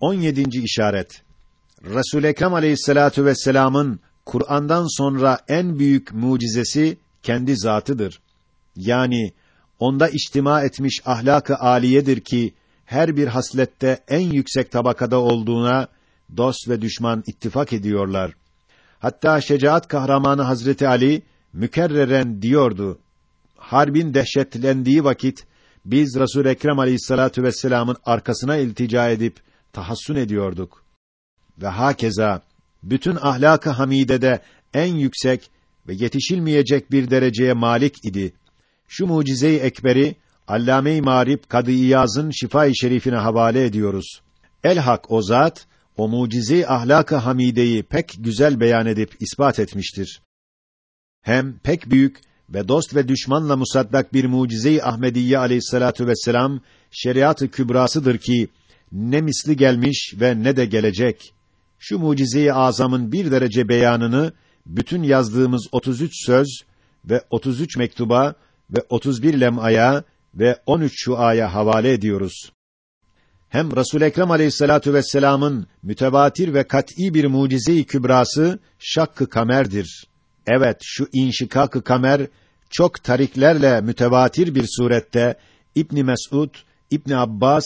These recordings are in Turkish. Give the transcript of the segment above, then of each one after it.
17. işaret. Resul Ekrem Aleyhissalatu vesselam'ın Kur'an'dan sonra en büyük mucizesi kendi zatıdır. Yani onda içtima etmiş ahlak-ı aliyedir ki her bir haslette en yüksek tabakada olduğuna dost ve düşman ittifak ediyorlar. Hatta şecaat kahramanı Hazreti Ali mükerreren diyordu. Harbin dehşetlendiği vakit biz Resul Ekrem Aleyhissalatu vesselam'ın arkasına iltica edip tahassun ediyorduk. Ve hakeza bütün ahlak-ı hamidede en yüksek ve yetişilmeyecek bir dereceye malik idi. Şu mucize-i ekberi Allame-i Marif Kadı İyaz'ın Şifa-i Şerifine havale ediyoruz. Elhak o zat o mucize ahlak-ı hamideyi pek güzel beyan edip ispat etmiştir. Hem pek büyük ve dost ve düşmanla musaddak bir mucize-i Ahmediye aleyhissalatu vesselam şeriat-ı kübrasıdır ki ne misli gelmiş ve ne de gelecek. Şu mucize-i azamın bir derece beyanını bütün yazdığımız 33 söz ve 33 mektuba ve 31 lem'aya ve 13 şuaya havale ediyoruz. Hem Resul Ekrem Aleyhissalatu vesselam'ın mütevatir ve kat'î bir mucize-i kübrası şakkı kamerdir. Evet, şu inşikak-ı kamer çok tariklerle mütevatir bir surette İbn Mesud, İbn Abbas,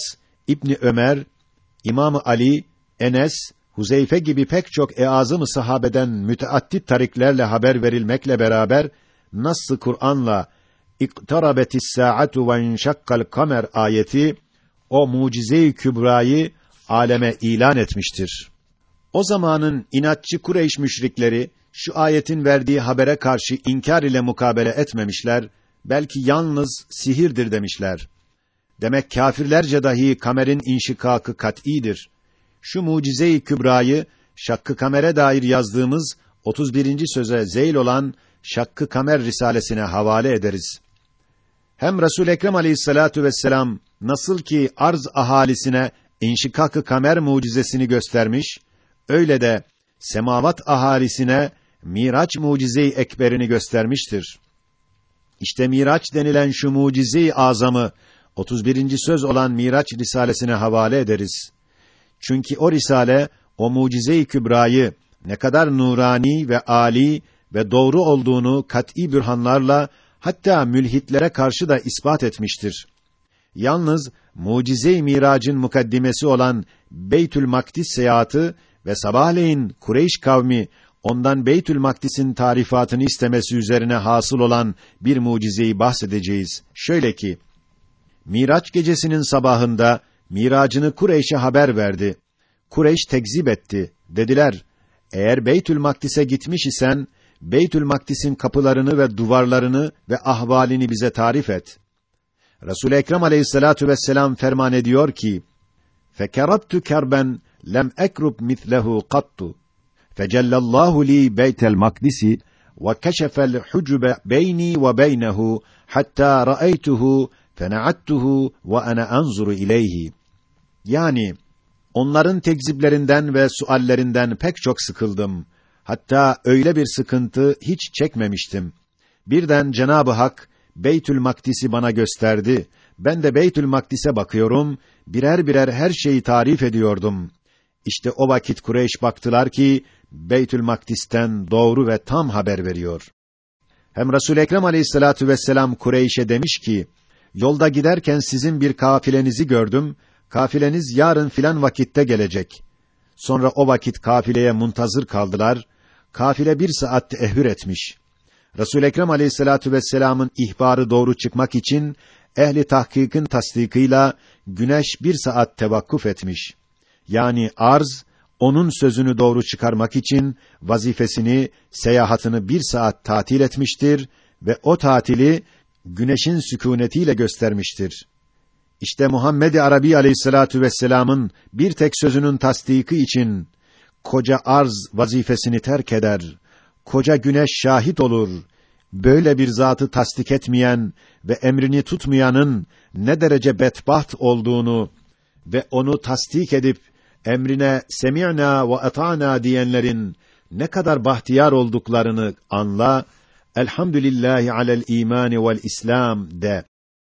İbn Ömer, İmam Ali, Enes, Huzeyfe gibi pek çok eazım-ı sahabeden müteaddit tariklerle haber verilmekle beraber Nass-ı Kur'an'la İktarabetis saatu ve inşakkal kamer ayeti o mucize-i kübrayı aleme ilan etmiştir. O zamanın inatçı Kureyş müşrikleri şu ayetin verdiği habere karşı inkar ile mukabele etmemişler, belki yalnız sihirdir demişler. Demek kâfirlerce dahi kamerin inşikakı kat'idir. Şu mucize-i kübrayı Şakkı Kamer'e dair yazdığımız 31. söze zeyl olan Şakkı Kamer risalesine havale ederiz. Hem Resul Ekrem Aleyhissalatu vesselam nasıl ki arz ahalisine inşikak-ı kamer mucizesini göstermiş, öyle de semavat ahalisine Miraç mucize-i ekberini göstermiştir. İşte Miraç denilen şu mucize-i azamı 31. söz olan Miraç risalesine havale ederiz. Çünkü o risale o mucize-i kübrayı ne kadar nurani ve ali ve doğru olduğunu kat'î bürhanlarla hatta mülhitlere karşı da ispat etmiştir. Yalnız mucize-i miracın mukaddimesi olan Beytül Makdis seyahati ve sabahleyin Kureyş kavmi ondan Beytül Makdis'in tarifatını istemesi üzerine hasıl olan bir mucizeyi bahsedeceğiz. Şöyle ki, Miraç gecesinin sabahında miracını Kureyş'e haber verdi. Kureyş tekzip etti. Dediler, eğer Beytül Makdis'e gitmiş isen, Beytül Makdis'in kapılarını ve duvarlarını ve ahvalini bize tarif et. Resul Ekrem Aleyhissalatu vesselam ferman ediyor ki: "Fekerabtu kerben lem ekrub mislehu kattu. Fecellallahu li Beytel Makdisi ve keşefel hucube beyni ve beynehu hatta ra'aytuhu ve ana anzuru ileyhi." Yani onların tekziplerinden ve suallerinden pek çok sıkıldım. Hatta öyle bir sıkıntı hiç çekmemiştim. Birden Cenabı Hak Beytül Makdis'i bana gösterdi. Ben de Beytül Makdis'e bakıyorum, birer birer her şeyi tarif ediyordum. İşte o vakit Kureyş baktılar ki Beytül Makdis'ten doğru ve tam haber veriyor. Hem Resul Ekrem Aleyhissalatu vesselam Kureyş'e demiş ki: Yolda giderken sizin bir kafilenizi gördüm. Kafileniz yarın filan vakitte gelecek. Sonra o vakit kafileye muntazır kaldılar. Kafile bir saat ehür etmiş. Resul Ekrem Aleyhissalatu vesselam'ın ihbarı doğru çıkmak için ehli tahkikın tasdikıyla güneş bir saat tevakkuf etmiş. Yani arz onun sözünü doğru çıkarmak için vazifesini, seyahatını bir saat tatil etmiştir ve o tatili güneşin sükûnetiyle göstermiştir. İşte Muhammed Arabi Aleyhissalatu vesselam'ın bir tek sözünün tasdiki için koca arz vazifesini terk eder. Koca güneş şahit olur. Böyle bir zatı tasdik etmeyen ve emrini tutmayanın ne derece bedbaht olduğunu ve onu tasdik edip emrine semi'na ve ata'na diyenlerin ne kadar bahtiyar olduklarını anla. Elhamdülillah ala iman ve İslam de.